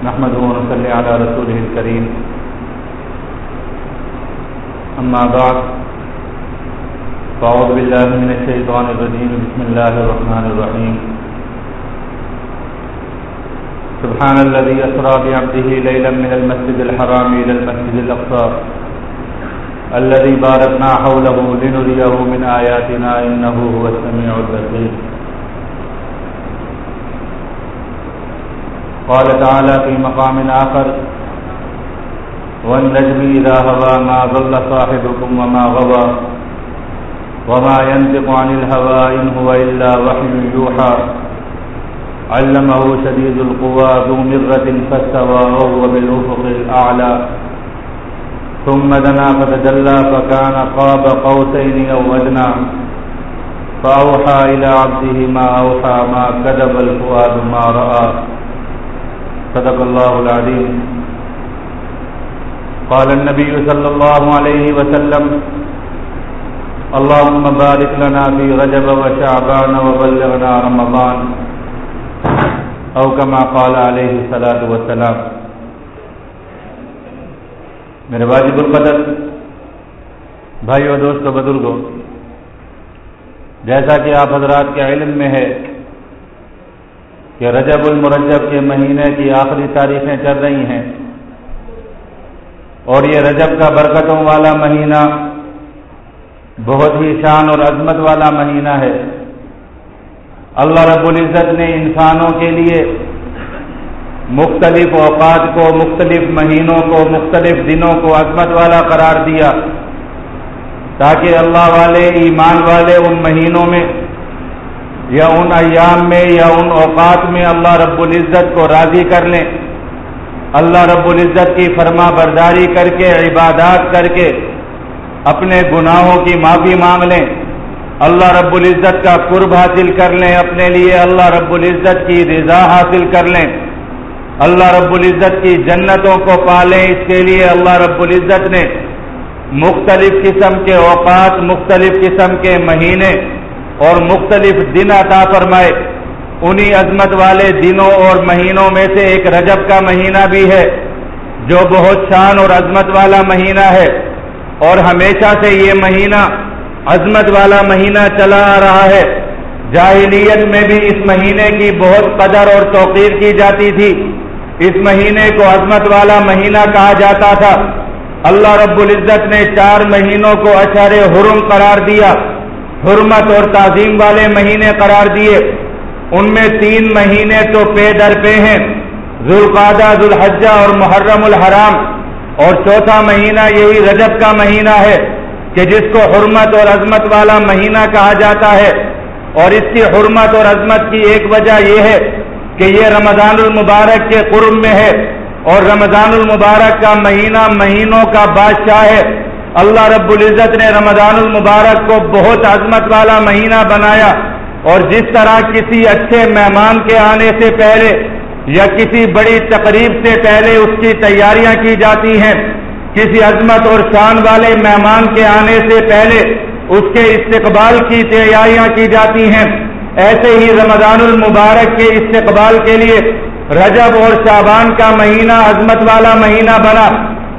نحمده ونصلي على رسوله الكريم. أما بعد فأعوذ بالله من الشيطان الرجيم. بسم الله الرحمن الرحيم. سبحان الذي أسرى بعبده ليلا من المسجد الحرام إلى المسجد الأقصى. الذي باركنا حوله لنريه من آياتنا إنه هو السميع البصير. قال تعالى في مقام آخر، والنجم إذا هوى ما ضل صاحبكم وما غوى، وما ينطق عن الهوى إن هو إلا وحي يوحى. علمه شديد القوى ذو مرة فاستوى وهو بالأفق الأعلى. ثم دنا فتجلى فكان قاب قوسين أو أدنى. فأوحى إلى عبده ما أوحى، ما كذب الفؤاد ما رأى. صدق الله العظيم قال النبي صلى الله عليه وسلم اللهم بارك لنا في رجب وشعبان وبلغنا رمضان. او كما قال عليه الصلاة والسلام. میرے واجب القدر، بھائیو دوستو بزرگوں جیسا کہ آپ حضرات کے علم میں ہے کہ رجب المرجب کے مہینے کی آخری تاریخیں چل رہی ہیں اور یہ رجب کا برکتوں والا مہینہ بہت ہی شان اور عظمت والا مہینہ ہے۔ اللہ رب العزت نے انسانوں کے لیے مختلف اوقات کو، مختلف مہینوں کو، مختلف دنوں کو عظمت والا قرار دیا تاکہ اللہ والے، ایمان والے ان مہینوں میں یا ان ایام میں یا ان اوقات میں اللہ رب العزت کو راضی کر لیں۔ اللہ رب العزت کی فرما برداری کر کے، عبادات کر کے اپنے گناہوں کی معافی مانگ لیں۔ اللہ رب العزت کا قرب حاصل کر لیں، اپنے لیے اللہ رب العزت کی رضا حاصل کر لیں۔ اللہ رب العزت کی جنتوں کو پالیں اس کے لیے اللہ رب العزت نے مختلف قسم کے اوقات، مختلف قسم کے مہینے اور مختلف دن عطا فرمائے۔ انہی عظمت والے دنوں اور مہینوں میں سے ایک رجب کا مہینہ بھی ہے، جو بہت شان اور عظمت والا مہینہ ہے۔ اور ہمیشہ سے یہ مہینہ عظمت والا مہینہ چلا آ رہا ہے۔ جاہلیت میں بھی اس مہینے کی بہت قدر اور توقیر کی جاتی تھی۔ اس مہینے کو عظمت والا مہینہ کہا جاتا تھا۔ اللہ رب العزت نے چار مہینوں کو اشار حرم قرار دیا۔ حرمت اور تعظیم والے مہینے قرار دیے۔ ان میں تین مہینے تو پے در پے ہیں۔ ذوالقادہ ذوالحجہ اور محرم الحرام۔ اور چوتھا مہینہ یہی رجب کا مہینہ ہے کہ جس کو حرمت اور عظمت والا مہینہ کہا جاتا ہے۔ اور اس کی حرمت اور عظمت کی ایک وجہ یہ ہے کہ یہ رمضان المبارک کے قرب میں ہے۔ اور رمضان المبارک کا مہینہ مہینوں کا بادشاہ ہے۔ اللہ رب العزت نے رمضان المبارک کو بہت عظمت والا مہینہ بنایا اور جس طرح کسی اچھے مہمان کے آنے سے پہلے یا کسی بڑی تقریب سے پہلے اس کی تیاریاں کی جاتی ہیں، کسی عظمت اور شان والے مہمان کے آنے سے پہلے اس کے استقبال کی تیاریاں کی جاتی ہیں۔ ایسے ہی رمضان المبارک کے استقبال کے لیے رجب اور شابان کا مہینہ عظمت والا مہینہ بنا۔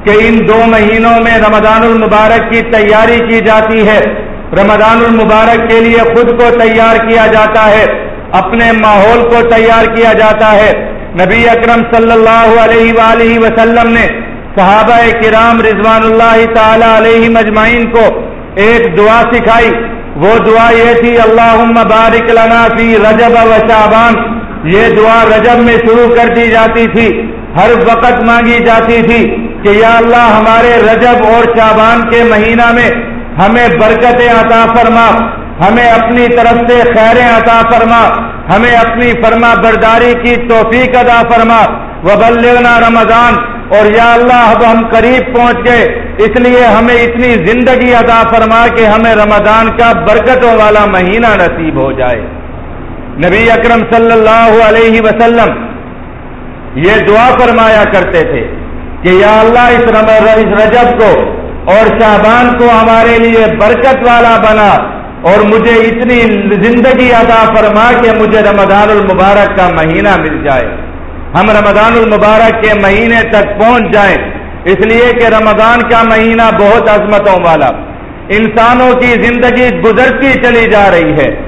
کہ ان دو مہینوں میں رمضان المبارک کی تیاری کی جاتی ہے۔ رمضان المبارک کے لیے خود کو تیار کیا جاتا ہے۔ اپنے ماحول کو تیار کیا جاتا ہے۔ نبی اکرم صلی اللہ علیہ وآلہ وسلم نے صحابہ کرام رضوان اللہ تعالی علیہ مجمعین کو ایک دعا سکھائی۔ وہ دعا یہ تھی اللہ بارک لنا فی رجب و شعبان یہ دعا رجب میں شروع کر دی جاتی تھی، ہر وقت مانگی جاتی تھی۔ کہ یا اللہ ہمارے رجب اور شعبان کے مہینہ میں ہمیں برکتیں عطا فرما، ہمیں اپنی طرف سے خیریں عطا فرما، ہمیں اپنی فرما برداری کی توفیق ادا فرما۔ وبلغنا رمضان، اور یا اللہ اب ہم قریب پہنچ گئے، اس لیے ہمیں اتنی زندگی عطا فرما کہ ہمیں رمضان کا برکتوں والا مہینہ نصیب ہو جائے۔ نبی اکرم صلی اللہ علیہ وسلم یہ دعا فرمایا کرتے تھے۔ کہ یا اللہ اس رجب کو اور شعبان کو ہمارے لیے برکت والا بنا اور مجھے اتنی زندگی عطا فرما کہ مجھے رمضان المبارک کا مہینہ مل جائے۔ ہم رمضان المبارک کے مہینے تک پہنچ جائیں۔ اس لیے کہ رمضان کا مہینہ بہت عظمتوں والا۔ انسانوں کی زندگی گزرتی چلی جا رہی ہے۔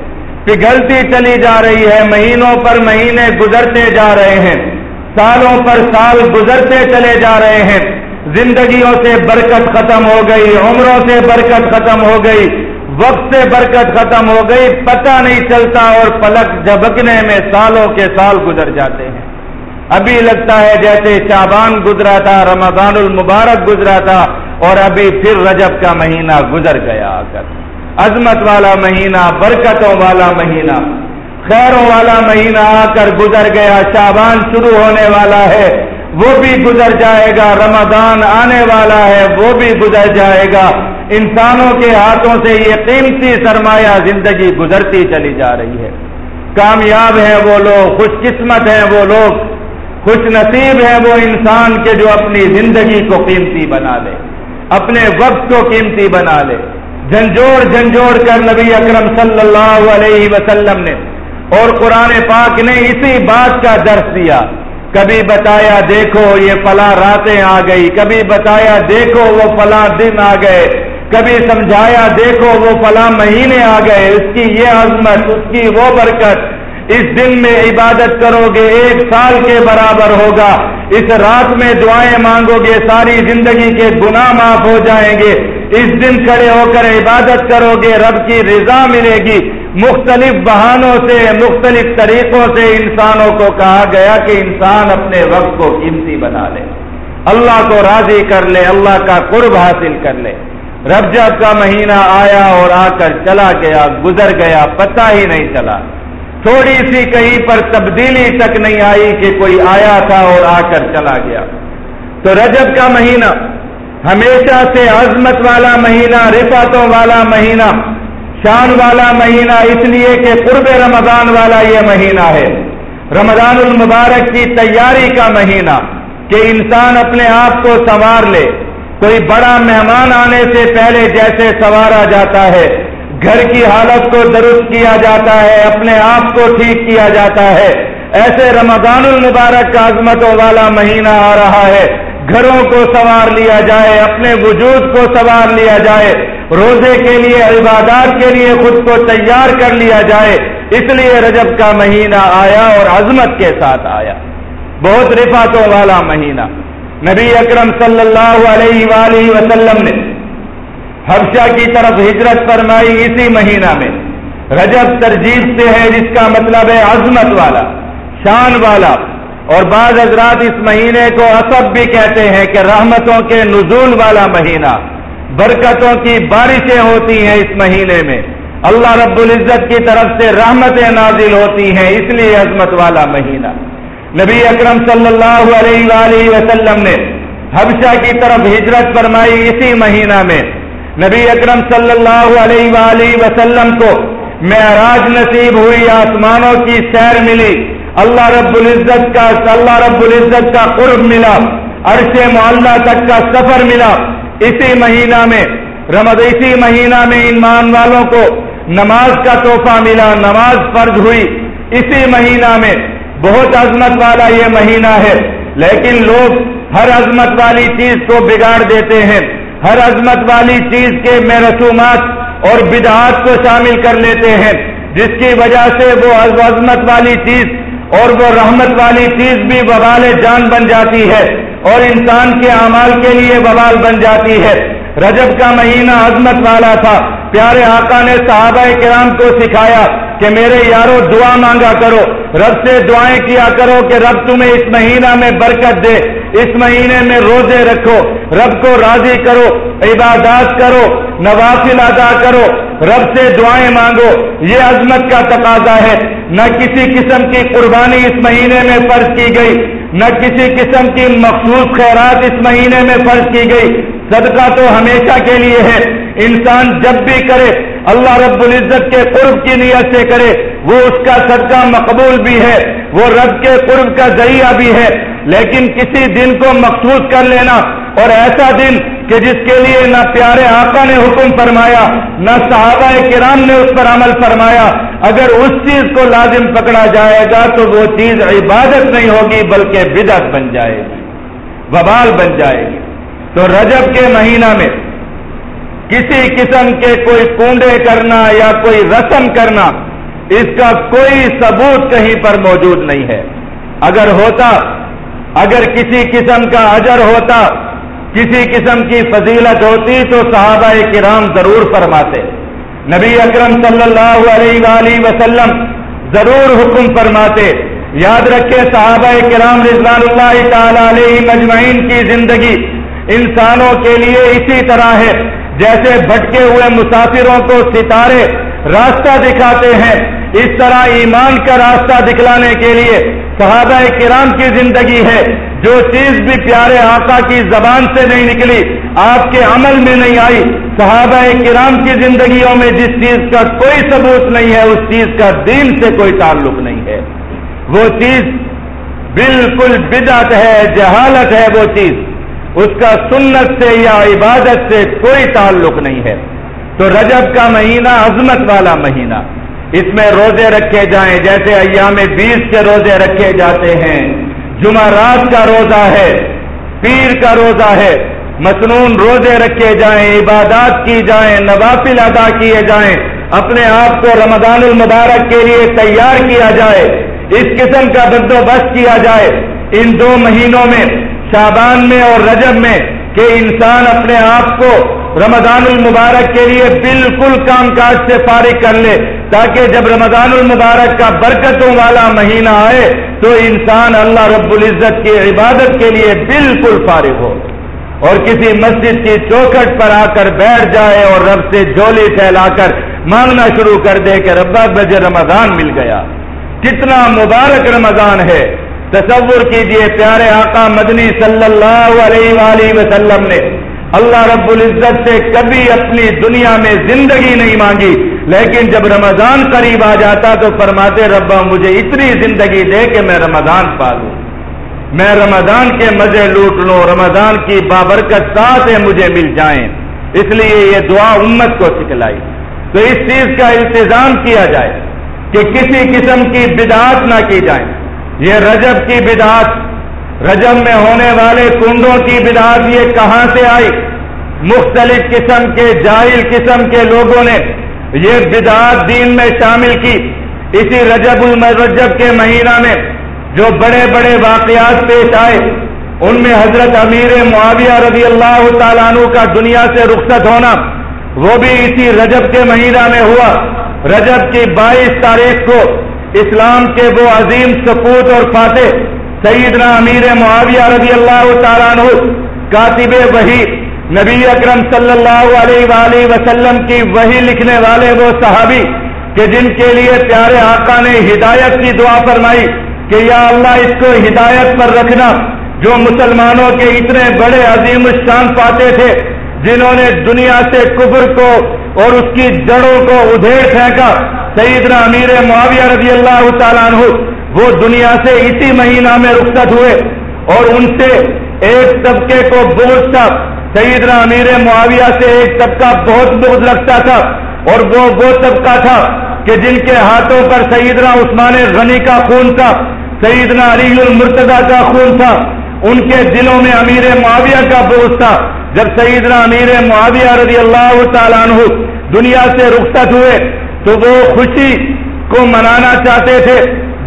پگھلتی چلی جا رہی ہے۔ مہینوں پر مہینے گزرتے جا رہے ہیں۔ سالوں پر سال گزرتے چلے جا رہے ہیں۔ زندگیوں سے برکت ختم ہو گئی، عمروں سے برکت ختم ہو گئی، وقت سے برکت ختم ہو گئی، پتہ نہیں چلتا اور پلک جھبکنے میں سالوں کے سال گزر جاتے ہیں۔ ابھی لگتا ہے جیسے شابان گزرا تھا، رمضان المبارک گزرا تھا اور ابھی پھر رجب کا مہینہ گزر گیا۔ آ کر عظمت والا مہینہ، برکتوں والا مہینہ۔ خیروں والا مہینہ آ کر گزر گیا شابان شروع ہونے والا ہے۔ وہ بھی گزر جائے گا، رمضان آنے والا ہے، وہ بھی گزر جائے گا۔ انسانوں کے ہاتھوں سے یہ قیمتی سرمایہ زندگی گزرتی چلی جا رہی ہے۔ کامیاب ہیں وہ لوگ، خوش قسمت ہیں وہ لوگ۔ خوش نصیب ہیں وہ انسان کے جو اپنی زندگی کو قیمتی بنا لے۔ اپنے وقت کو قیمتی بنا لے۔ جھنجھوڑ جھنجھوڑ کر نبی اکرم صلی اللہ علیہ وسلم نے اور قرآن پاک نے اسی بات کا درس دیا۔ کبھی بتایا دیکھو یہ فلاں راتیں آ گئی، کبھی بتایا دیکھو وہ فلاں دن آ گئے۔ کبھی سمجھایا دیکھو وہ فلاں مہینے آ گئے۔ اس کی یہ عظمت، اس کی وہ برکت۔ اس دن میں عبادت کرو گے ایک سال کے برابر ہوگا۔ اس رات میں دعائیں مانگو گے ساری زندگی کے گناہ معاف ہو جائیں گے۔ اس دن کھڑے ہو کر عبادت کرو گے رب کی رضا ملے گی۔ مختلف بہانوں سے، مختلف طریقوں سے انسانوں کو کہا گیا کہ انسان اپنے وقت کو قیمتی بنا لے۔ اللہ کو راضی کر لے، اللہ کا قرب حاصل کر لے۔ رب جب کا مہینہ آیا اور آ کر چلا گیا، گزر گیا، پتہ ہی نہیں چلا۔ تھوڑی سی کہیں پر تبدیلی تک نہیں آئی کہ کوئی آیا تھا اور آ کر چلا گیا۔ تو رجب کا مہینہ ہمیشہ سے عظمت والا مہینہ رفاتوں والا مہینہ۔ شان والا مہینہ اس لیے کہ قرب رمضان والا یہ مہینہ ہے۔ رمضان المبارک کی تیاری کا مہینہ کہ انسان اپنے آپ کو سنوار لے۔ کوئی بڑا مہمان آنے سے پہلے جیسے سوارا جاتا ہے، گھر کی حالت کو درست کیا جاتا ہے، اپنے آپ کو ٹھیک کیا جاتا ہے۔ ایسے رمضان المبارک کا عظمتوں والا مہینہ آ رہا ہے۔ گھروں کو سوار لیا جائے، اپنے وجود کو سوار لیا جائے۔ روزے کے لیے، عبادات کے لیے خود کو تیار کر لیا جائے۔ اس لیے رجب کا مہینہ آیا اور عظمت کے ساتھ آیا۔ بہت رفاتوں والا مہینہ۔ نبی اکرم صلی اللہ علیہ وآلہ وسلم نے حبشہ کی طرف ہجرت فرمائی اسی مہینہ میں۔ رجب ترجیح سے ہے، جس کا مطلب ہے عظمت والا، شان والا۔ اور بعض حضرات اس مہینے کو اسب بھی کہتے ہیں کہ رحمتوں کے نزول والا مہینہ۔ برکتوں کی بارشیں ہوتی ہیں اس مہینے میں۔ اللہ رب العزت کی طرف سے رحمتیں نازل ہوتی ہیں اس لیے عظمت والا مہینہ۔ نبی اکرم صلی اللہ علیہ وآلہ وسلم نے حبشہ کی طرف ہجرت فرمائی اسی مہینہ میں۔ نبی اکرم صلی اللہ علیہ وآلہ وسلم کو معراج نصیب ہوئی، آسمانوں کی سیر ملی۔ اللہ رب العزت کا، اللہ رب العزت کا قرب ملا۔ عرش معلّہ تک کا سفر ملا۔ اسی مہینہ میں رمض اسی مہینہ میں ایمان والوں کو نماز کا تحفہ ملا، نماز فرض ہوئی۔ اسی مہینہ میں بہت عظمت والا یہ مہینہ ہے۔ لیکن لوگ ہر عظمت والی چیز کو بگاڑ دیتے ہیں۔ ہر عظمت والی چیز کے میں رسومات اور بدعات کو شامل کر لیتے ہیں۔ جس کی وجہ سے وہ عظمت والی چیز اور وہ رحمت والی چیز بھی وبال جان بن جاتی ہے۔ اور انسان کے اعمال کے لیے وبال بن جاتی ہے۔ رجب کا مہینہ عظمت والا تھا۔ پیارے آقا نے صحابہ کرام کو سکھایا کہ میرے یارو دعا مانگا کرو۔ رب سے دعائیں کیا کرو کہ رب تمہیں اس مہینہ میں برکت دے۔ اس مہینے میں روزے رکھو۔ رب کو راضی کرو۔ عبادات کرو۔ نوافل ادا کرو۔ رب سے دعائیں مانگو۔ یہ عظمت کا تقاضا ہے۔ نہ کسی قسم کی قربانی اس مہینے میں فرض کی گئی۔ نہ کسی قسم کی مخصوص خیرات اس مہینے میں فرض کی گئی۔ صدقہ تو ہمیشہ کے لیے ہے۔ انسان جب بھی کرے، اللہ رب العزت کے قرب کی نیت سے کرے، وہ اس کا صدقہ مقبول بھی ہے، وہ رب کے قرب کا ذریعہ بھی ہے۔ لیکن کسی دن کو مخصوص کر لینا اور ایسا دن کہ جس کے لیے نہ پیارے آقا نے حکم فرمایا، نہ صحابہ کرام نے اس پر عمل فرمایا۔ اگر اس چیز کو لازم پکڑا جائے گا تو وہ چیز عبادت نہیں ہوگی، بلکہ بدعت بن جائے گی، وبال بن جائے گی۔ تو رجب کے مہینہ میں کسی قسم کے کوئی کنڈے کرنا یا کوئی رسم کرنا، اس کا کوئی ثبوت کہیں پر موجود نہیں ہے۔ اگر ہوتا، اگر کسی قسم کا اجر ہوتا کسی قسم کی فضیلت ہوتی تو صحابہ کرام ضرور فرماتے۔ نبی اکرم صلی اللہ علیہ وآلہ وسلم ضرور حکم فرماتے۔ یاد رکھے صحابہ کرام رضوان اللہ تعالی علیہ مجمعین کی زندگی انسانوں کے لیے اسی طرح ہے۔ جیسے بھٹکے ہوئے مسافروں کو ستارے راستہ دکھاتے ہیں اس طرح ایمان کا راستہ دکھلانے کے لیے صحابہ کرام کی زندگی ہے۔ جو چیز بھی پیارے آقا کی زبان سے نہیں نکلی، آپ کے عمل میں نہیں آئی۔ صحابہ کرام کی زندگیوں میں جس چیز کا کوئی ثبوت نہیں ہے، اس چیز کا دین سے کوئی تعلق نہیں ہے۔ وہ چیز بالکل بدعت ہے، جہالت ہے وہ چیز۔ اس کا سنت سے یا عبادت سے کوئی تعلق نہیں ہے۔ تو رجب کا مہینہ عظمت والا مہینہ۔ اس میں روزے رکھے جائیں، جیسے ایام بیس کے روزے رکھے جاتے ہیں۔ جمعہ رات کا روزہ ہے، پیر کا روزہ ہے۔ مصنون روزے رکھے جائیں، عبادات کی جائیں، نوافل ادا کیے جائیں۔ اپنے آپ کو رمضان المبارک کے لیے تیار کیا جائے۔ اس قسم کا بندوبست کیا جائے۔ ان دو مہینوں میں شابان میں اور رجب میں، کہ انسان اپنے آپ کو رمضان المبارک کے لیے بالکل کام کاج سے فارغ کر لے۔ تاکہ جب رمضان المبارک کا برکتوں والا مہینہ آئے تو انسان اللہ رب العزت کی عبادت کے لیے بالکل فارغ ہو اور کسی مسجد کی چوکھٹ پر آ کر بیٹھ جائے اور رب سے جولی پھیلا کر مانگنا شروع کر دے کہ ربا بجے رمضان مل گیا۔ کتنا مبارک رمضان ہے۔ تصور کیجیے پیارے آقا مدنی صلی اللہ علیہ وآلہ وسلم نے اللہ رب العزت سے کبھی اپنی دنیا میں زندگی نہیں مانگی۔ لیکن جب رمضان قریب آ جاتا تو فرماتے ربا مجھے اتنی زندگی دے کہ میں رمضان پالوں۔ میں رمضان کے مزے لوٹ لوں، رمضان کی بابرکت ساتھ مجھے مل جائیں۔ اس لیے یہ دعا امت کو سکھلائی۔ تو اس چیز کا التظام کیا جائے کہ کسی قسم کی بدعات نہ کی جائیں۔ یہ رجب کی بدعت رجب میں ہونے والے کنڈوں کی بدعت یہ کہاں سے آئی؟ مختلف قسم کے، جاہل قسم کے لوگوں نے یہ بدعات دین میں شامل کی۔ اسی رجب المرجب کے مہینہ میں جو بڑے بڑے واقعات پیش آئے، ان میں حضرت امیر معاویہ رضی اللہ تعالیٰ عنہ کا دنیا سے رخصت ہونا، وہ بھی اسی رجب کے مہینہ میں ہوا۔ رجب کی بائیس تاریخ کو اسلام کے وہ عظیم سپوت اور فاتح سیدنا امیر معاویہ رضی اللہ تعالیٰ عنہ، کاتب وحی نبی اکرم صلی اللہ علیہ وآلہ وسلم کی وہی لکھنے والے وہ صحابی کہ جن کے لیے پیارے آقا نے ہدایت کی دعا فرمائی کہ یا اللہ اس کو ہدایت پر رکھنا جو مسلمانوں کے اتنے بڑے عظیم الشان پاتے تھے جنہوں نے دنیا سے کفر کو اور اس کی جڑوں کو ادھیڑ پھینکا، سیدنا امیر معاویہ رضی اللہ تعالیٰ عنہ، وہ دنیا سے اسی مہینہ میں رخصت ہوئے اور ان سے ایک طبقے کو بہت تھا۔ سیدنا امیر معاویہ سے ایک طبقہ بہت بہت رکھتا تھا اور وہ وہ طبقہ تھا کہ جن کے ہاتھوں پر سیدنا عثمان غنی کا خون تھا، سیدنا علی المرتضی کا خون تھا۔ ان کے دلوں میں امیر معاویہ کا بوجھ تھا۔ جب سیدنا امیر معاویہ رضی اللہ تعالیٰ عنہ دنیا سے رخصت ہوئے تو وہ خوشی کو منانا چاہتے تھے،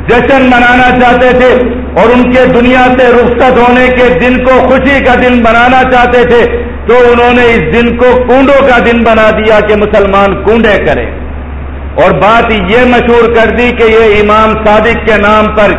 جشن منانا چاہتے تھے۔ اور ان کے دنیا سے رخصت ہونے کے دن کو خوشی کا دن بنانا چاہتے تھے، تو انہوں نے اس دن کو کنڈوں کا دن بنا دیا کہ مسلمان کنڈے کریں۔ اور بات یہ مشہور کر دی کہ یہ امام صادق کے نام پر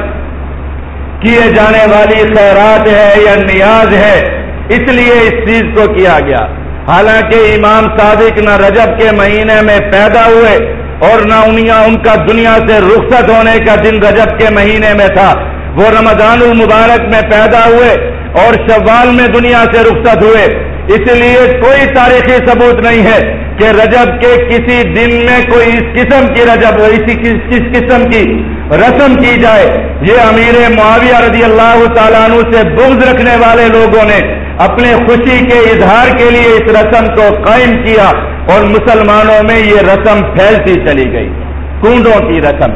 کیے جانے والی خیرات ہے یا نیاز ہے، اس لیے اس چیز کو کیا گیا۔ حالانکہ امام صادق نہ رجب کے مہینے میں پیدا ہوئے اور نہ ان کا دنیا سے رخصت ہونے کا دن رجب کے مہینے میں تھا۔ وہ رمضان المبارک میں پیدا ہوئے اور شوال میں دنیا سے رخصت ہوئے۔ اس لیے کوئی تاریخی ثبوت نہیں ہے کہ رجب کے کسی دن میں کوئی اس قسم کی رجب، اسی کس قسم کی رسم کی جائے۔ یہ امیر معاویہ رضی اللہ تعالیٰ عنہ سے بغض رکھنے والے لوگوں نے اپنے خوشی کے اظہار کے لیے اس رسم کو قائم کیا اور مسلمانوں میں یہ رسم پھیلتی چلی گئی، کنڈوں کی رسم۔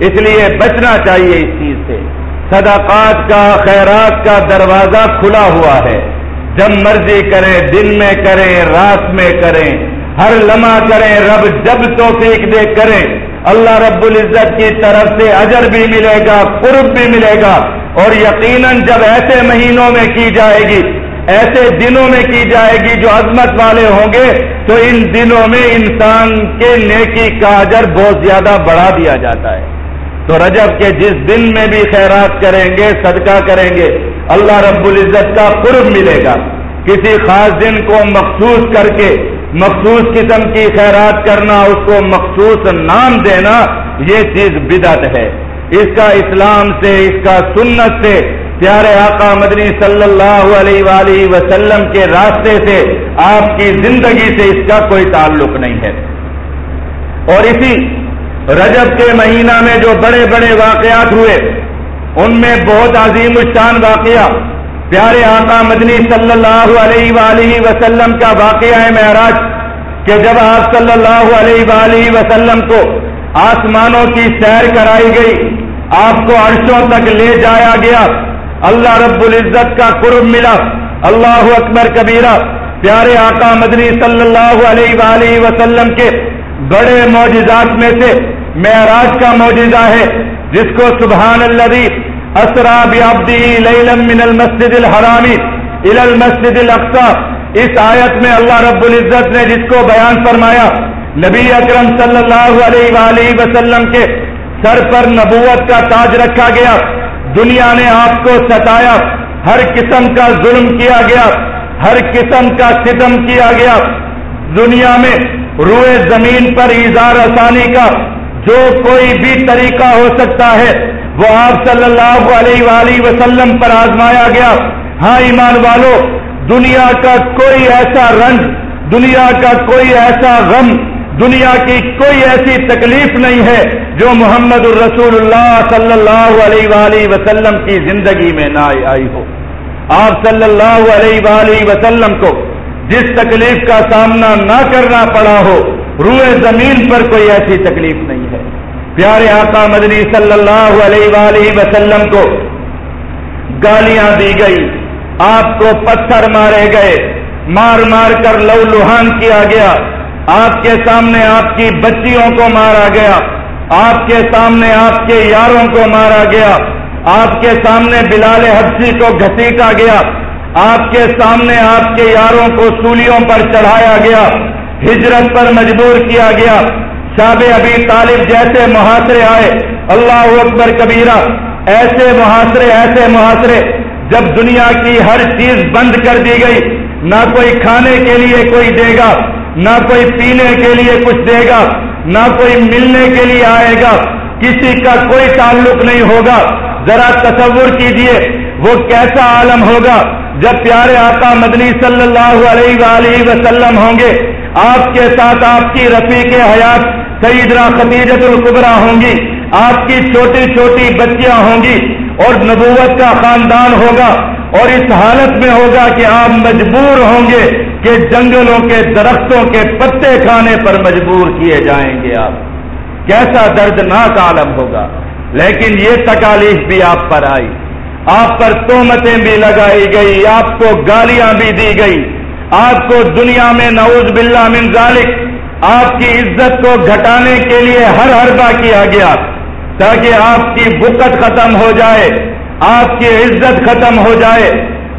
اس لیے بچنا چاہیے اس چیز سے۔ صدقات کا، خیرات کا دروازہ کھلا ہوا ہے۔ جب مرضی کریں، دن میں کریں، رات میں کریں، ہر لمحہ کریں، رب جب توفیق دے کریں، اللہ رب العزت کی طرف سے اجر بھی ملے گا، قرب بھی ملے گا۔ اور یقیناً جب ایسے مہینوں میں کی جائے گی، ایسے دنوں میں کی جائے گی جو عظمت والے ہوں گے، تو ان دنوں میں انسان کے نیکی کا اجر بہت زیادہ بڑھا دیا جاتا ہے۔ تو رجب کے جس دن میں بھی خیرات کریں گے، صدقہ کریں گے، اللہ رب العزت کا قرب ملے گا۔ کسی خاص دن کو مخصوص کر کے، مخصوص قسم کی خیرات کرنا، اس کو مخصوص نام دینا، یہ چیز بدت ہے۔ اس کا اسلام سے، اس کا سنت سے، پیارے آقا مدنی صلی اللہ علیہ وآلہ وسلم کے راستے سے، آپ کی زندگی سے اس کا کوئی تعلق نہیں ہے۔ اور اسی رجب کے مہینہ میں جو بڑے بڑے واقعات ہوئے، ان میں بہت عظیم الشان واقعہ، پیارے آقا مدنی صلی اللہ علیہ وآلہ وسلم کا واقعہ ہے معراج، کہ جب آپ صلی اللہ علیہ وآلہ وسلم کو آسمانوں کی سیر کرائی گئی، آپ کو عرشوں تک لے جایا گیا، اللہ رب العزت کا قرب ملا، اللہ اکبر کبیرہ، پیارے آقا مدنی صلی اللہ علیہ وآلہ وسلم کے بڑے معجزات میں سے معراج کا معجزہ ہے، جس کو سبحان اللہ اسرا بیابدی لیلم من المسجد الحرامی الى المسجد الاقصى اس آیت میں اللہ رب العزت نے جس کو بیان فرمایا، نبی اکرم صلی اللہ علیہ وآلہ وسلم کے سر پر نبوت کا تاج رکھا گیا۔ دنیا نے آپ کو ستایا، ہر قسم کا ظلم کیا گیا، ہر قسم کا ستم کیا گیا۔ دنیا میں روئے زمین پر اظہار آسانی کا جو کوئی بھی طریقہ ہو سکتا ہے، وہ آپ صلی اللہ علیہ وآلہ وسلم پر آزمایا گیا۔ ہاں ایمان والو، دنیا کا کوئی ایسا رنج، دنیا کا کوئی ایسا غم، دنیا کی کوئی ایسی تکلیف نہیں ہے جو محمد الرسول اللہ صلی اللہ علیہ وآلہ وسلم کی زندگی میں نہ آئی ہو۔ آپ صلی اللہ علیہ وآلہ وسلم کو جس تکلیف کا سامنا نہ کرنا پڑا ہو روئے زمین پر کوئی ایسی تکلیف نہیں ہے۔ پیارے آقا مدنی صلی اللہ علیہ وآلہ وسلم کو گالیاں دی گئی۔ آپ کو پتھر مارے گئے۔ مار مار کر لو لوہان کیا گیا۔ آپ کے سامنے آپ کی بچیوں کو مارا گیا۔ آپ کے سامنے آپ کے یاروں کو مارا گیا۔ آپ کے سامنے بلال حبسی کو گھسیٹا گیا۔ آپ کے سامنے آپ کے یاروں کو سولیوں پر چڑھایا گیا۔ ہجرت پر مجبور کیا گیا۔ شاب ابھی طالب جیسے محاصرے آئے، اللہ اکبر کبیرہ، ایسے محاصرے ایسے محاصرے، جب دنیا کی ہر چیز بند کر دی گئی، نہ کوئی کھانے کے لیے کوئی دے گا، نہ کوئی پینے کے لیے کچھ دے گا، نہ کوئی ملنے کے لیے آئے گا، کسی کا کوئی تعلق نہیں ہوگا۔ ذرا تصور کیجیے وہ کیسا عالم ہوگا جب پیارے آقا مدنی صلی اللہ علیہ وآلہ وسلم ہوں گے؟ آپ کے ساتھ آپ کی رفیق حیات سیدنا خدیجت القبرا ہوں گی، آپ کی چھوٹی چھوٹی بچیاں ہوں گی اور نبوت کا خاندان ہوگا اور اس حالت میں ہوگا کہ آپ مجبور ہوں گے کہ جنگلوں کے درختوں کے پتے کھانے پر مجبور کیے جائیں گے آپ۔ کیسا دردناک عالم ہوگا، لیکن یہ تکالیف بھی آپ پر آئی۔ آپ پر تومتیں بھی لگائی گئی، آپ کو گالیاں بھی دی گئی۔ آپ کو دنیا میں نعوذ باللہ من ذالک، آپ کی عزت کو گھٹانے کے لیے ہر حربہ کیا گیا تاکہ آپ کی بکت ختم ہو جائے، آپ کی عزت ختم ہو جائے۔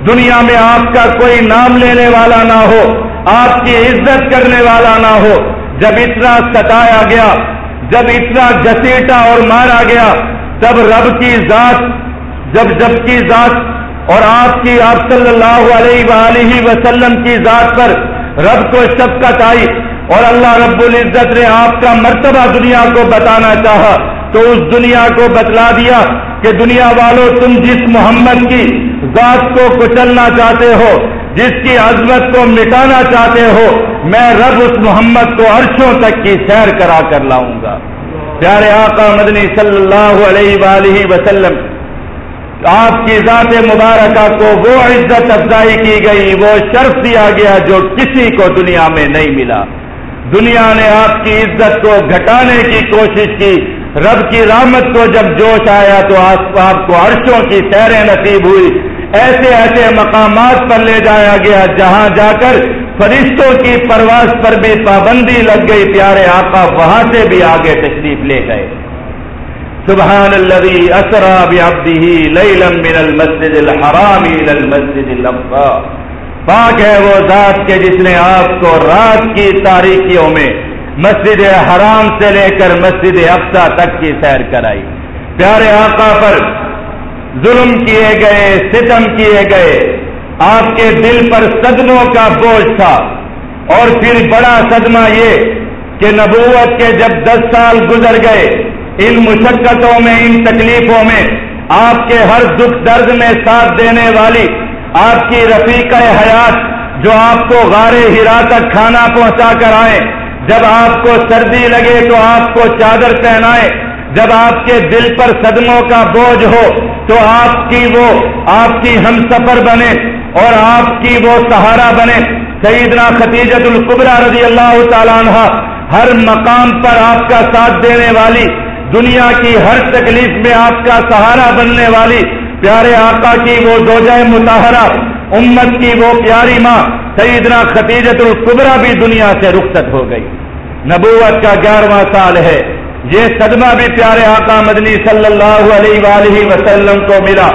دنیا میں آپ کا کوئی نام لینے والا نہ ہو، آپ کی عزت کرنے والا نہ ہو۔ جب اتنا ستایا گیا، جب اتنا گسیٹا اور مارا گیا، تب رب کی ذات جب جب کی ذات اور آپ کی آپ صلی اللہ علیہ وآلہ وسلم کی ذات پر رب کو شفقت آئی اور اللہ رب العزت نے آپ کا مرتبہ دنیا کو بتانا چاہا تو اس دنیا کو بتلا دیا کہ دنیا والوں تم جس محمد کی ذات کو کچلنا چاہتے ہو، جس کی عظمت کو مٹانا چاہتے ہو، میں رب اس محمد کو عرشوں تک کی سیر کرا کر لاؤں گا۔ پیارے آقا مدنی صلی اللہ علیہ وآلہ وسلم آپ کی ذات مبارکہ کو وہ عزت افزائی کی گئی، وہ شرف دیا گیا جو کسی کو دنیا میں نہیں ملا۔ دنیا نے آپ کی عزت کو گھٹانے کی کوشش کی، رب کی رحمت کو جب جوش آیا تو آپ کو عرشوں کی سیریں نصیب ہوئی۔ ایسے ایسے مقامات پر لے جایا گیا، جہاں جا کر فرشتوں کی پرواز پر بھی پابندی لگ گئی۔ پیارے آقا، وہاں سے بھی آگے تشریف لے گئے۔ سبحان الذي اسرا بعبده ليلا من المسجد الحرام الى المسجد الاقصى پاک ہے وہ ذات کے جس نے آپ کو رات کی تاریخیوں میں مسجد حرام سے لے کر مسجد افسا تک کی سیر کرائی۔ پیارے آقا پر ظلم کیے گئے، ستم کیے گئے۔ آپ کے دل پر صدموں کا بوجھ تھا۔ اور پھر بڑا صدمہ یہ کہ نبوت کے جب دس سال گزر گئے ان مشقتوں میں، ان تکلیفوں میں، آپ کے ہر دکھ درد میں ساتھ دینے والی، آپ کی رفیق حیات جو آپ کو غار ہرا تک کھانا پہنچا کر آئے۔ جب آپ کو سردی لگے تو آپ کو چادر پہنائے۔ جب آپ کے دل پر صدموں کا بوجھ ہو تو آپ کی وہ، آپ کی ہم سفر بنے اور آپ کی وہ سہارا بنے۔ سیدنا ختیجت القبرہ رضی اللہ تعالیٰ عنہ ہر مقام پر آپ کا ساتھ دینے والی دنیا کی ہر تکلیف میں آپ کا سہارا بننے والی، پیارے آقا کی وہ دوجہ متحرہ امت کی وہ پیاری ماں، سیدنا ختیجت القبرہ بھی دنیا سے رخصت ہو گئی۔ نبوت کا گیارہواں سال ہے۔ یہ صدمہ بھی پیارے آقا مدنی صلی اللہ علیہ وآلہ وسلم کو ملا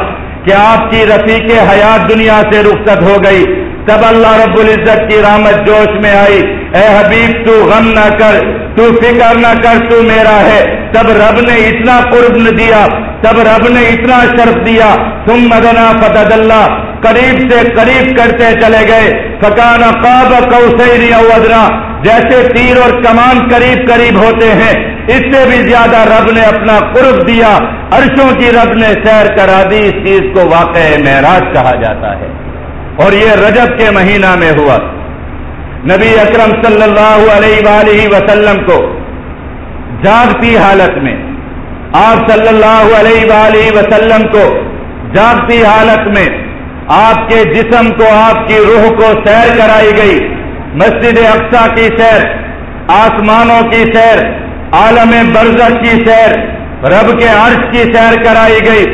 کہ آپ کی رفیق حیات دنیا سے رخصت ہو گئی۔ تب اللہ رب العزت کی رحمت جوش میں آئی۔ اے حبیب، تو غم نہ کر، تو فکر نہ کر، تو میرا ہے۔ تب رب نے اتنا قرب دیا، تب رب نے اتنا شرف دیا۔ تم مدنا فتح اللہ قریب سے قریب کرتے چلے گئے۔ فکانا قاب کوسری ادنا۔ جیسے تیر اور کمان قریب قریب ہوتے ہیں، اس سے بھی زیادہ رب نے اپنا قرب دیا۔ عرشوں کی رب نے سیر کرا دی، اس چیز کو واقع معراج کہا جاتا ہے۔ اور یہ رجب کے مہینہ میں ہوا۔ نبی اکرم صلی اللہ علیہ وآلہ وسلم کو جاگتی حالت میں، آپ صلی اللہ علیہ وآلہ وسلم کو جاگتی حالت میں آپ کے جسم کو، آپ کی روح کو سیر کرائی گئی۔ مسجد اقسا کی سیر، آسمانوں کی سیر، عالم برزخ کی سیر، رب کے عرش کی سیر کرائی گئی۔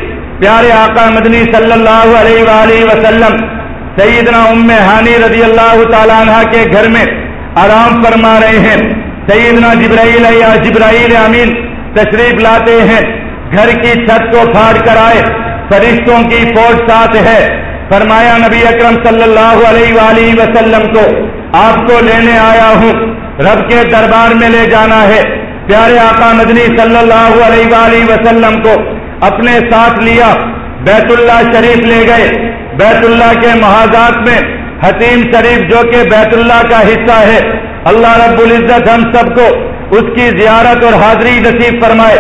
پیارے آقا مدنی صلی اللہ علیہ وآلہ وسلم سیدنا ام ہانی رضی اللہ تعالیٰ عنہ کے گھر میں آرام فرما رہے ہیں۔ سیدنا جبرائیل یا جبرائیل امین تشریف لاتے ہیں۔ گھر کی چھت کو پھاڑ کر آئے۔ فرشتوں کی فوج ساتھ ہے۔ فرمایا نبی اکرم صلی اللہ علیہ وآلہ وسلم کو، آپ کو لینے آیا ہوں۔ رب کے دربار میں لے جانا ہے۔ پیارے آقا مدنی صلی اللہ علیہ وآلہ وسلم کو اپنے ساتھ لیا۔ بیت اللہ شریف لے گئے۔ بیت اللہ کے محاذات میں حتیم شریف جو کہ بیت اللہ کا حصہ ہے، اللہ رب العزت ہم سب کو اس کی زیارت اور حاضری نصیب فرمائے۔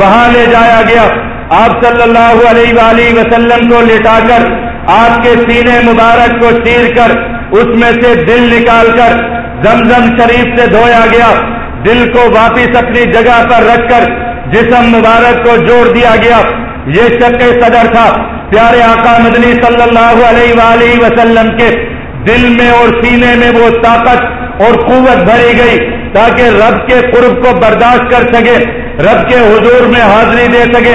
وہاں لے جایا گیا۔ آپ صلی اللہ علیہ وآلہ وسلم کو لٹا کر، آپ کے سینے مبارک کو چیر کر، اس میں سے دل نکال کر زمزم شریف سے دھویا گیا۔ دل کو واپس اپنی جگہ پر رکھ کر جسم مبارک کو جوڑ دیا گیا۔ یہ شک صدر تھا۔ پیارے آقا مدنی صلی اللہ علیہ وآلہ وسلم کے دل میں اور سینے میں وہ طاقت اور قوت بھری گئی تاکہ رب کے قرب کو برداشت کر سکے، رب کے حضور میں حاضری دے سکے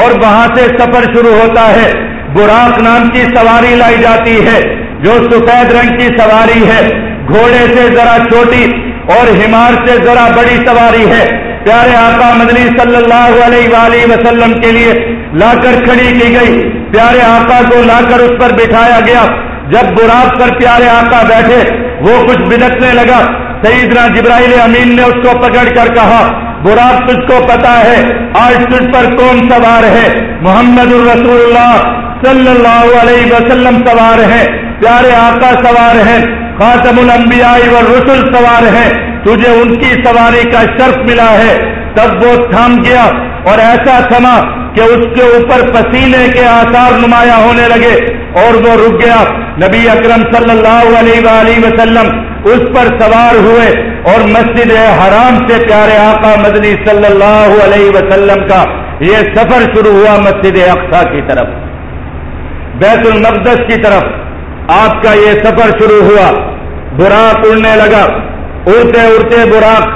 اور وہاں سے سفر شروع ہوتا ہے۔ براق نام کی سواری لائی جاتی ہے، جو سفید رنگ کی سواری ہے۔ گھوڑے سے ذرا چھوٹی اور ہمار سے ذرا بڑی سواری ہے۔ پیارے آقا مدنی صلی اللہ علیہ وآلہ وسلم کے لیے لا کر کھڑی کی گئی۔ پیارے آقا کو لا کر اس پر بٹھایا گیا۔ جب براق پر پیارے آقا بیٹھے، وہ کچھ بدکنے لگا۔ سیدنا جبرائیل امین نے اس کو پکڑ کر کہا براق تجھ کو پتا ہے، آج تجھ پر کون سوار ہے؟ محمد الرسول اللہ صلی اللہ علیہ وسلم سوار ہے پیارے آقا سوار ہے خاتم الانبیاء والرسل سوار ہے تجھے ان کی سواری کا شرف ملا ہے۔ تب وہ تھم گیا۔ اور ایسا تھما کہ اس کے اوپر پسینے کے آثار نمایاں ہونے لگے اور وہ رک گیا۔ نبی اکرم صلی اللہ علیہ وآلہ وسلم اس پر سوار ہوئے اور مسجد حرام سے پیارے آقا مدنی صلی اللہ علیہ وسلم کا یہ سفر شروع ہوا مسجد اقسا کی طرف۔ بیت المقدس کی طرف آپ کا یہ سفر شروع ہوا۔ براق اڑنے لگا۔ اڑتے اڑتے براق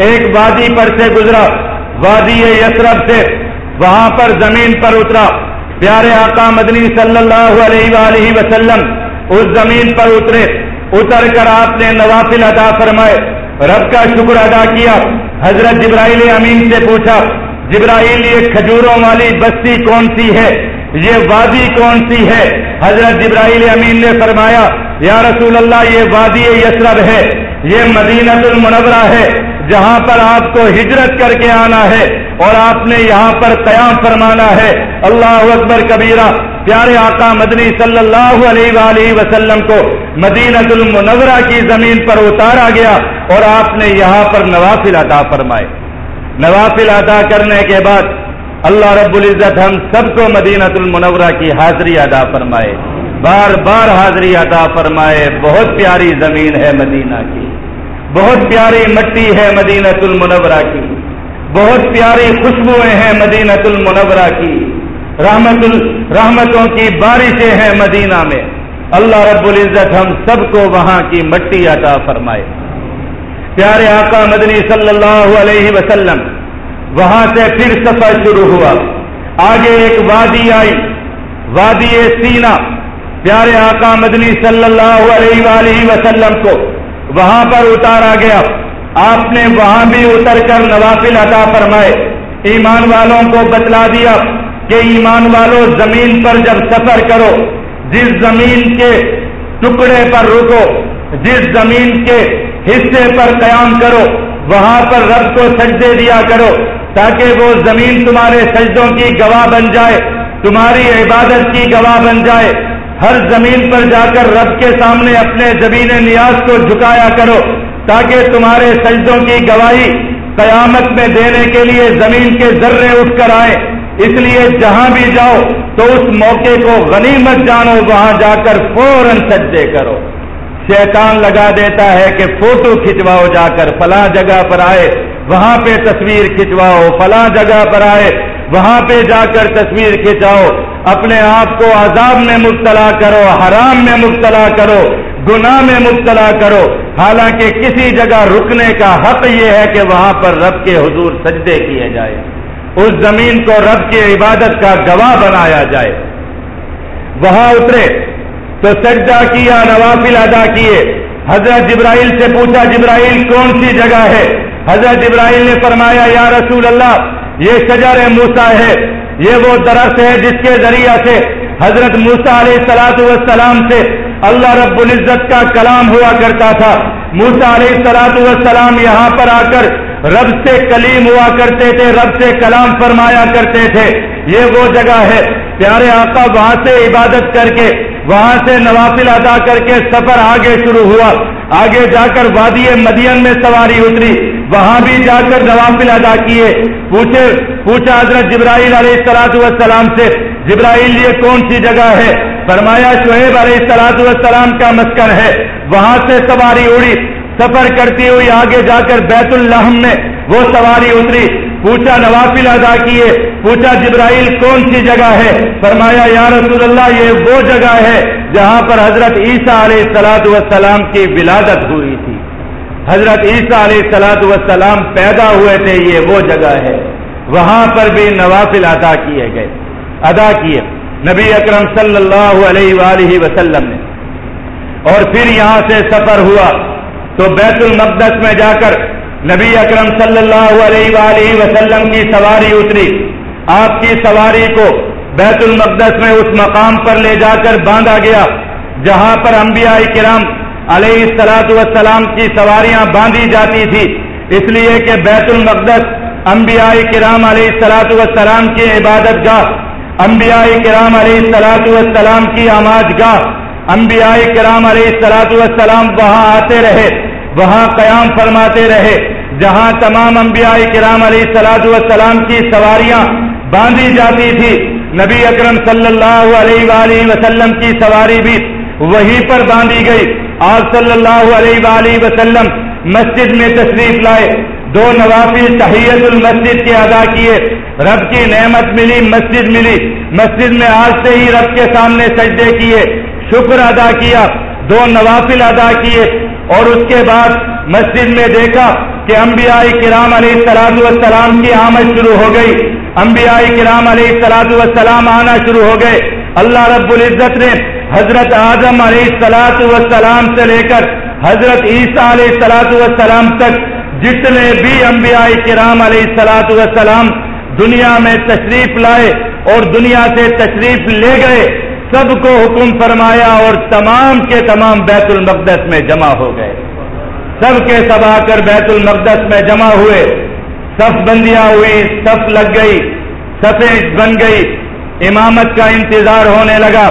ایک وادی پر سے گزرا۔ وادی یسرف سے وہاں پر زمین پر اترا۔ پیارے آقا مدنی صلی اللہ علیہ وآلہ وسلم، اس زمین پر اترے۔ اتر کر آپ نے نوافل ادا فرمائے۔ رب کا شکر ادا کیا۔ حضرت جبرائیل امین سے پوچھا، جبرائیل، یہ کھجوروں والی بستی کون سی ہے؟ یہ وادی کون سی ہے؟ حضرت جبرائیل امین نے فرمایا، یا رسول اللہ، یہ وادی یسرب ہے۔ یہ مدینت المنورہ ہے۔ جہاں پر آپ کو ہجرت کر کے آنا ہے اور آپ نے یہاں پر قیام فرمانا ہے۔ اللہ اکبر کبیرہ، پیارے آقا مدنی صلی اللہ علیہ وآلہ وسلم کو مدینت المنورہ کی زمین پر اتارا گیا اور آپ نے یہاں پر نوافل ادا فرمائے۔ نوافل ادا کرنے کے بعد اللہ رب العزت ہم سب کو مدینت المنورہ کی حاضری ادا فرمائے۔ بار بار حاضری ادا فرمائے۔ بہت پیاری زمین ہے مدینہ کی۔ بہت پیاری مٹی ہے مدینت المنورہ کی۔ بہت پیاری خوشبوئیں ہیں مدینت المنورہ کی۔ رحمت رحمتوں کی بارشیں ہیں مدینہ میں۔ اللہ رب العزت ہم سب کو وہاں کی مٹی عطا فرمائے۔ پیارے آقا مدنی صلی اللہ علیہ وسلم، وہاں سے پھر سفر شروع ہوا۔ آگے ایک وادی آئی، وادی سینا۔ پیارے آقا مدنی صلی اللہ علیہ وآلہ وسلم کو وہاں پر اتارا گیا۔ آپ نے وہاں بھی اتر کر نوافل عطا فرمائے۔ ایمان والوں کو بتلا دیا کہ ایمان والوں زمین پر جب سفر کرو، جس زمین کے ٹکڑے پر رکو، جس زمین کے حصے پر قیام کرو، وہاں پر رب کو سجدے دیا کرو، تاکہ وہ زمین تمہارے سجدوں کی گواہ بن جائے، تمہاری عبادت کی گواہ بن جائے۔ ہر زمین پر جا کر رب کے سامنے اپنے زمین نیاز کو جھکایا کرو، تاکہ تمہارے سجدوں کی گواہی قیامت میں دینے کے لیے زمین کے ذرے اٹھ کر آئے اس لیے جہاں بھی جاؤ تو اس موقع کو غنیمت جانو، وہاں جا کر فوراً سجدے کرو۔ شیطان لگا دیتا ہے کہ فوٹو کھچواؤ جا کر، فلاں جگہ پر آئے، وہاں پہ تصویر کھچواؤ فلاں جگہ پر آئے۔ وہاں پہ جا کر تصویر کھینچاؤ اپنے آپ کو عذاب میں مبتلا کرو، حرام میں مبتلا کرو، گناہ میں مبتلا کرو۔ حالانکہ کسی جگہ رکنے کا حق یہ ہے کہ وہاں پر رب کے حضور سجدے کیے جائے اس زمین کو رب کی عبادت کا گواہ بنایا جائے۔ وہاں اترے، تو سجدہ کیا، نوافل ادا کیے۔ حضرت جبرائیل سے پوچھا، جبرائیل کون سی جگہ ہے؟ حضرت جبرائیل نے فرمایا، یا رسول اللہ یہ شجر موسا ہے۔ یہ وہ درخت ہے جس کے ذریعہ سے حضرت موسا علیہ سلاط والسلام سے اللہ رب العزت کا کلام ہوا کرتا تھا۔ موسا علیہ سلاط والسلام یہاں پر آ کر رب سے کلیم ہوا کرتے تھے، رب سے کلام فرمایا کرتے تھے۔ یہ وہ جگہ ہے۔ پیارے آقا، وہاں سے عبادت کر کے، وہاں سے نوافل ادا کر کے سفر آگے شروع ہوا۔ آگے جا کر وادی مدین میں سواری اتری۔ وہاں بھی جا کر نوافل ادا کیے۔ پوچھے، پوچھا حضرت جبرائیل علیہ السلاط والسلام سے، جبرائیل یہ کون سی جگہ ہے؟ فرمایا، شعیب علیہ السلاط والسلام کا مسکن ہے۔ وہاں سے سواری اڑی۔ سفر کرتی ہوئی آگے جا کر بیت الحم میں وہ سواری اتری۔ پوچھا، نوافل ادا کیے۔ پوچھا، جبرائیل کون سی جگہ ہے؟ فرمایا، یا رسول اللہ، یہ وہ جگہ ہے جہاں پر حضرت عیسیٰ علیہ السلاط والسلام کی ولادت ہوئی تھی۔ حضرت عیسیٰ علیہ السلاط والسلام پیدا ہوئے تھے، یہ وہ جگہ ہے۔ وہاں پر بھی نوافل ادا کیے گئے۔ ادا کیے۔ نبی اکرم صلی اللہ علیہ وآلہ وسلم نے۔ اور پھر یہاں سے سفر ہوا۔ تو بیت المقدس میں جا کر نبی اکرم صلی اللہ علیہ وآلہ وسلم کی سواری اتری۔ آپ کی سواری کو بیت المقدس میں اس مقام پر لے جا کر باندھا گیا، جہاں پر انبیاء کرام علیہ السلاط والسلام کی سواریاں باندھی جاتی تھی اس لیے کہ بیت المقدس انبیاء کرام علیہ السلاط والسلام کی عبادت گاہ، انبیاء کرام علیہ السلاط والسلام کی آماج گاہ، انبیاء کرام علیہ السلاط والسلام وہاں آتے رہے، وہاں قیام فرماتے رہے، جہاں تمام انبیاء کرام علیہ سلاد والسلام کی سواریاں باندھی جاتی تھی نبی اکرم صلی اللہ علیہ وآلہ وسلم کی سواری بھی وہیں پر باندھی گئی۔ آج صلی اللہ علیہ وآلہ وسلم مسجد میں تشریف لائے۔ دو نوافل تحیت المسجد کے ادا کیے۔ رب کی نعمت ملی، مسجد ملی۔ مسجد میں آج سے ہی رب کے سامنے سجدے کیے۔ شکر ادا کیا۔ دو نوافل ادا کیے۔ اور اس کے بعد مسجد میں دیکھا کہ انبیاء کرام علیہ السلام والسلام کی آمد شروع ہو گئی۔ انبیاء کرام علیہ السلام والسلام آنا شروع ہو گئے۔ اللہ رب العزت نے حضرت اعظم علیہ السلاط والسلام سے لے کر حضرت عیسیٰ علیہ السلاط والسلام تک جتنے بھی انبیاء کرام علیہ السلاط والسلام دنیا میں تشریف لائے اور دنیا سے تشریف لے گئے، سب کو حکم فرمایا اور تمام کے تمام بیت المقدس میں جمع ہو گئے۔ سب کے سب آ کر بیت المقدس میں جمع ہوئے۔ صف بندیاں ہوئی صف لگ گئی سفید بن گئی۔ امامت کا انتظار ہونے لگا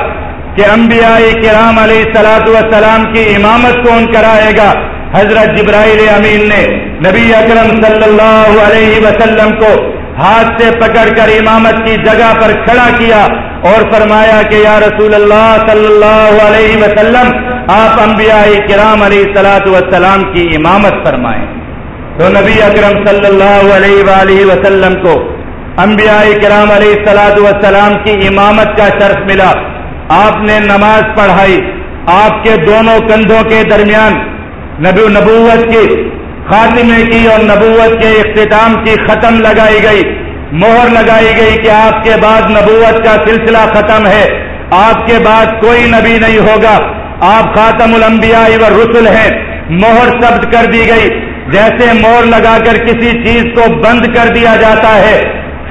کہ انبیاء کرام علیہ سلاۃ والسلام کی امامت کون کرائے گا۔ حضرت جبرائیل امین نے نبی اکرم صلی اللہ علیہ وسلم کو ہاتھ سے پکڑ کر امامت کی جگہ پر کھڑا کیا اور فرمایا کہ یا رسول اللہ صلی اللہ علیہ وسلم، آپ انبیاء کرام علیہ سلاۃ والسلام کی امامت فرمائیں۔ تو نبی اکرم صلی اللہ علیہ وآلہ وسلم کو انبیاء کرام علیہ سلاۃ والسلام کی امامت کا شرف ملا۔ آپ نے نماز پڑھائی۔ آپ کے دونوں کندھوں کے درمیان نبی نبوت کی خاتمے کی اور نبوت کے اختتام کی ختم لگائی گئی۔ مہر لگائی گئی کہ آپ کے بعد نبوت کا سلسلہ ختم ہے۔ آپ کے بعد کوئی نبی نہیں ہوگا۔ آپ خاتم الانبیاء و رسول ہیں۔ مہر ثبت کر دی گئی۔ جیسے مہر لگا کر کسی چیز کو بند کر دیا جاتا ہے،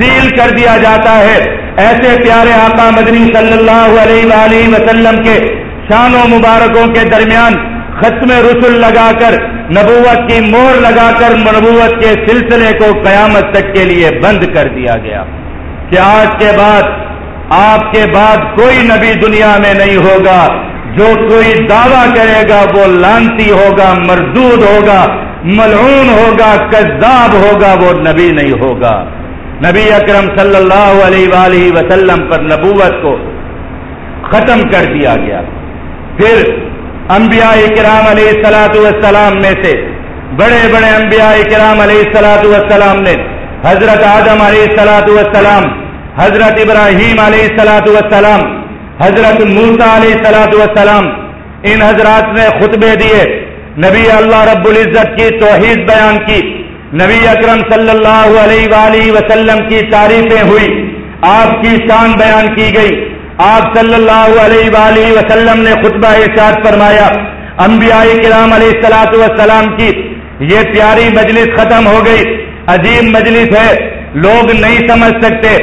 سیل کر دیا جاتا ہے۔ ایسے پیارے آقا مدنی صلی اللہ علیہ وآلہ وسلم کے شان و مبارکوں کے درمیان ختم رسول لگا کر، نبوت کی مور لگا کر نبوت کے سلسلے کو قیامت تک کے لیے بند کر دیا گیا۔ کہ آج کے بعد، آپ کے بعد کوئی نبی دنیا میں نہیں ہوگا۔ جو کوئی دعویٰ کرے گا، وہ لانتی ہوگا، مردود ہوگا۔ ملعون ہوگا، کذاب ہوگا، وہ نبی نہیں ہوگا۔ نبی اکرم صلی اللہ علیہ وآلہ وسلم پر نبوت کو ختم کر دیا گیا۔ پھر انبیاء کرام علیہ السلاۃ والسلام میں سے بڑے بڑے انبیاء کرام علیہ السلاۃ والسلام نے حضرت آدم علیہ السلاۃ والسلام، حضرت ابراہیم علیہ السلاۃ والسلام، حضرت موسا علیہ السلاۃ والسلام، ان حضرات نے خطبے دیے۔ نبی اللہ رب العزت کی توحید بیان کی، نبی اکرم صلی اللہ علیہ وآلہ وسلم کی تعریفیں ہوئی، آپ کی شان بیان کی گئی۔ آپ صلی اللہ علیہ وآلہ وسلم نے خطبہ ارشاد فرمایا، انبیاء کرام علیہ السلاۃ والسلام کی، یہ پیاری مجلس ختم ہو گئی۔ عجیب مجلس ہے، لوگ نہیں سمجھ سکتے۔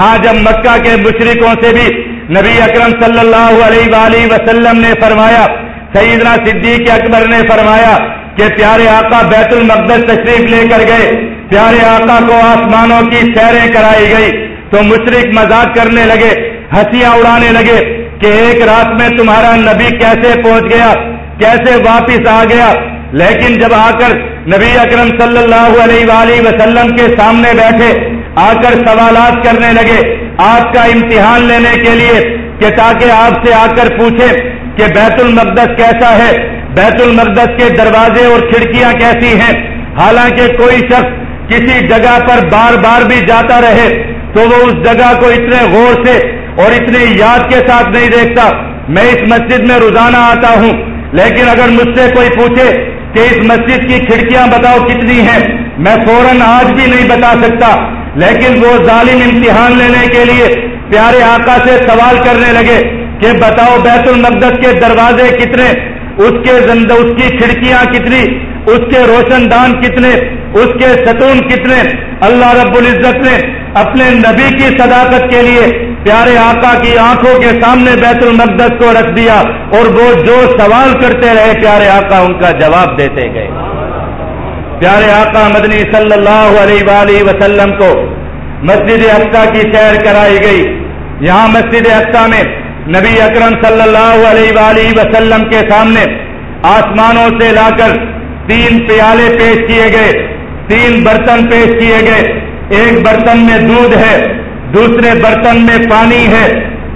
ہاں جب مکہ کے مشرقوں سے بھی نبی اکرم صلی اللہ علیہ وآلہ وسلم نے فرمایا سیدنا صدیق اکبر نے فرمایا کہ پیارے آقا بیت المقدس تشریف لے کر گئے، پیارے آقا کو آسمانوں کی سیریں کرائی گئی تو مشرق مذاق کرنے لگے، ہنسیاں اڑانے لگے کہ ایک رات میں تمہارا نبی کیسے پہنچ گیا، کیسے واپس آ گیا۔ لیکن جب آ کر نبی اکرم صلی اللہ علیہ وآلہ وسلم کے سامنے بیٹھے، آ کر سوالات کرنے لگے، آپ کا امتحان لینے کے لیے کہ تاکہ آپ سے آ کر پوچھے کہ بیت المقدس کیسا ہے؟ بیت المقدس کے دروازے اور کھڑکیاں کیسی ہیں؟ حالانکہ کوئی شخص کسی جگہ پر بار بار بھی جاتا رہے تو وہ اس جگہ کو اتنے غور سے اور اتنی یاد کے ساتھ نہیں دیکھتا۔ میں اس مسجد میں روزانہ آتا ہوں، لیکن اگر مجھ سے کوئی پوچھے کہ اس مسجد کی کھڑکیاں بتاؤ کتنی ہیں؟ میں فوراً آج بھی نہیں بتا سکتا۔ لیکن وہ ظالم امتحان لینے کے لیے پیارے آقا سے سوال کرنے لگے۔ کہ بتاؤ بیت المقدس کے دروازے کتنے؟ اس کے زندہ اس کی کھڑکیاں کتنی؟ اس کے روشن دان کتنے؟ اس کے ستون کتنے؟ اللہ رب العزت نے اپنے نبی کی صداقت کے لیے پیارے آقا کی آنکھوں کے سامنے بیت المقدس کو رکھ دیا اور وہ جو سوال کرتے رہے پیارے آقا ان کا جواب دیتے گئے۔ پیارے آقا مدنی صلی اللہ علیہ وآلہ وسلم کو مسجد اقسا کی سیر کرائی گئی۔ یہاں مسجد اقسا میں نبی اکرم صلی اللہ علیہ وآلہ وسلم کے سامنے آسمانوں سے لا کر تین پیالے پیش کیے گئے، تین برتن پیش کیے گئے۔ ایک برتن میں دودھ ہے، دوسرے برتن میں پانی ہے،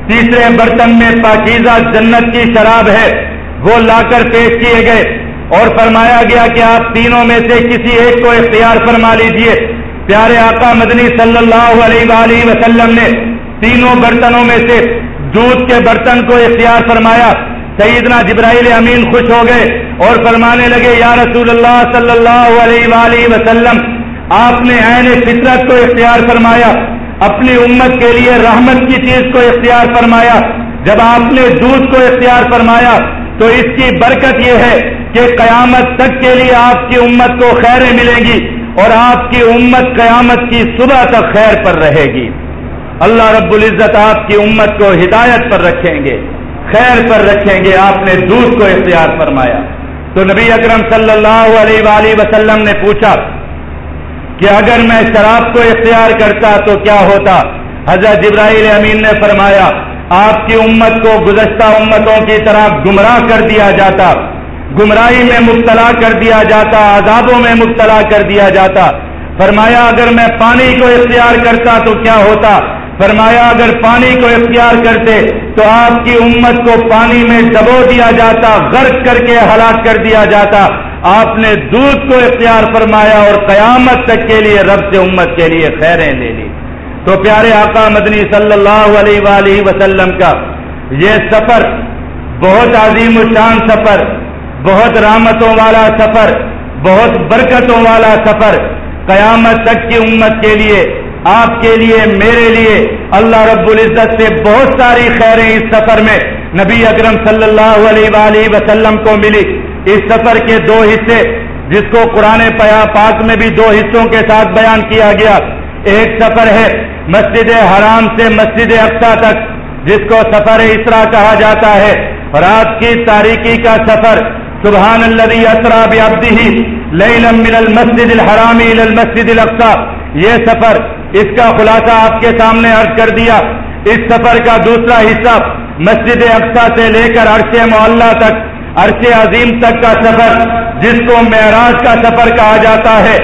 تیسرے برتن میں پاکیزہ جنت کی شراب ہے، وہ لا کر پیش کیے گئے۔ اور فرمایا گیا کہ آپ تینوں میں سے کسی ایک کو اختیار فرما لیجیے۔ پیارے آقا مدنی صلی اللہ علیہ وآلہ وسلم نے تینوں برتنوں میں سے دودھ کے برتن کو اختیار فرمایا، سیدنا جبرائیل امین خوش ہو گئے اور فرمانے لگے، یا رسول اللہ صلی اللہ علیہ وآلہ وسلم، آپ نے عین فطرت کو اختیار فرمایا، اپنی امت کے لیے رحمت کی چیز کو اختیار فرمایا۔ جب آپ نے دودھ کو اختیار فرمایا، تو اس کی برکت یہ ہے کہ قیامت تک کے لیے آپ کی امت کو خیریں ملیں گی اور آپ کی امت قیامت کی صبح تک خیر پر رہے گی۔ اللہ رب العزت آپ کی امت کو ہدایت پر رکھیں گے، خیر پر رکھیں گے، آپ نے دودھ کو اختیار فرمایا۔ تو نبی اکرم صلی اللہ علیہ وآلہ وسلم نے پوچھا کہ اگر میں شراب کو اختیار کرتا تو کیا ہوتا؟ حضرت جبرائیل امین نے فرمایا، آپ کی امت کو گزشتہ امتوں کی طرح گمراہ کر دیا جاتا، گمراہی میں مبتلا کر دیا جاتا، عذابوں میں مبتلا کر دیا جاتا۔ فرمایا، اگر میں پانی کو اختیار کرتا تو کیا ہوتا؟ فرمایا، اگر پانی کو اختیار کرتے تو آپ کی امت کو پانی میں دبو دیا جاتا، غرق کر کے ہلاک کر دیا جاتا۔ آپ نے دودھ کو اختیار فرمایا اور قیامت تک کے لیے رب سے امت کے لیے خیریں لے لی۔ تو پیارے آقا مدنی صلی اللہ علیہ وآلہ وسلم کا یہ سفر بہت عظیم الشان سفر، بہت رحمتوں والا سفر، بہت برکتوں والا سفر قیامت تک کی امت کے لیے آپ کے لیے، میرے لیے اللہ رب العزت سے بہت ساری خیریں اس سفر میں نبی اکرم صلی اللہ علیہ وآلہ وسلم کو ملی۔ اس سفر کے دو حصے، جس کو قرآن پیا پاک میں بھی دو حصوں کے ساتھ بیان کیا گیا۔ ایک سفر ہے مسجد حرام سے مسجد افسا تک، جس کو سفر اسرا کہا جاتا ہے۔ رات کی تاریکی کا سفر سبحان الذي اسرا بعبده ليلا من المسجد الحرام الى المسجد الاقصى یہ سفر اس کا خلاصہ آپ کے سامنے عرض کر دیا۔ اس سفر کا دوسرا حصہ مسجد اقسا سے لے کر عرش معلّہ تک، عرش عظیم تک کا سفر، جس کو معراج کا سفر کہا جاتا ہے۔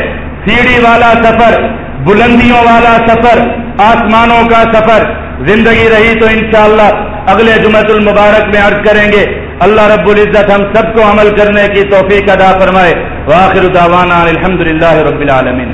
سیڑھی والا سفر، بلندیوں والا سفر، آسمانوں کا سفر۔ زندگی رہی تو انشاءاللہ اگلے جمعت المبارک میں عرض کریں گے۔ اللہ رب العزت ہم سب کو عمل کرنے کی توفیق ادا فرمائے۔ واخر دعوانا الحمد للہ رب العالمین۔